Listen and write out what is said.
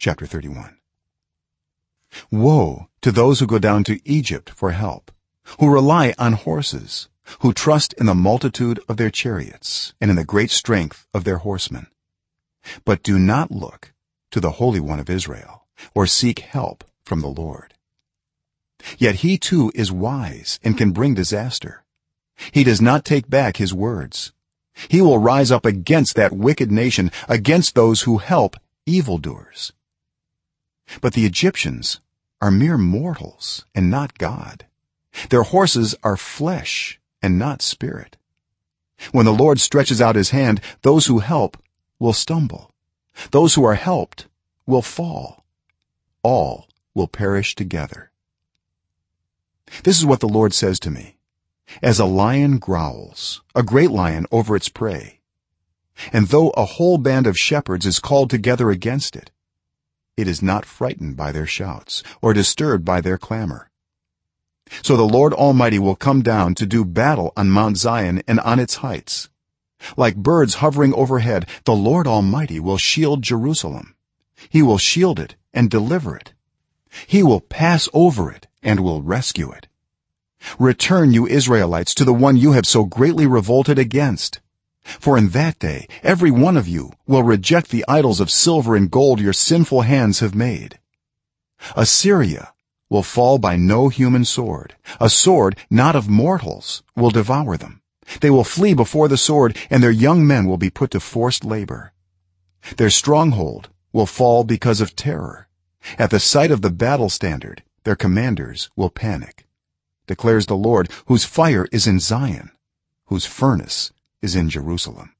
chapter 31 woe to those who go down to egypt for help who rely on horses who trust in the multitude of their chariots and in the great strength of their horsemen. But do not look to the holy one of israel or seek help from the lord. Yet he too is wise and can bring disaster. He does not take back his words. He will rise up against that wicked nation against those who help evildoers but the egyptians are mere mortals and not god. Their horses are flesh and not spirit. When the lord stretches out his hand those who help will stumble. Those who are helped will fall. All will perish together. This is what the lord says to me. As a lion growls a great lion over its prey and though a whole band of shepherds is called together against it it is not frightened by their shouts or disturbed by their clamor. So the lord almighty will come down to do battle on mount zion and on its heights. Like birds hovering overhead the lord almighty will shield jerusalem. He will shield it and deliver it. He will pass over it and will rescue it. Return you israelites to the one you have so greatly revolted against for in that day every one of you will reject the idols of silver and gold your sinful hands have made. Assyria will fall by no human sword. A sword not of mortals will devour them. They will flee before the sword and their young men will be put to forced labor. Their stronghold will fall because of terror. At the sight of the battle standard their commanders will panic declares the lord whose fire is in zion whose furnace is in jerusalem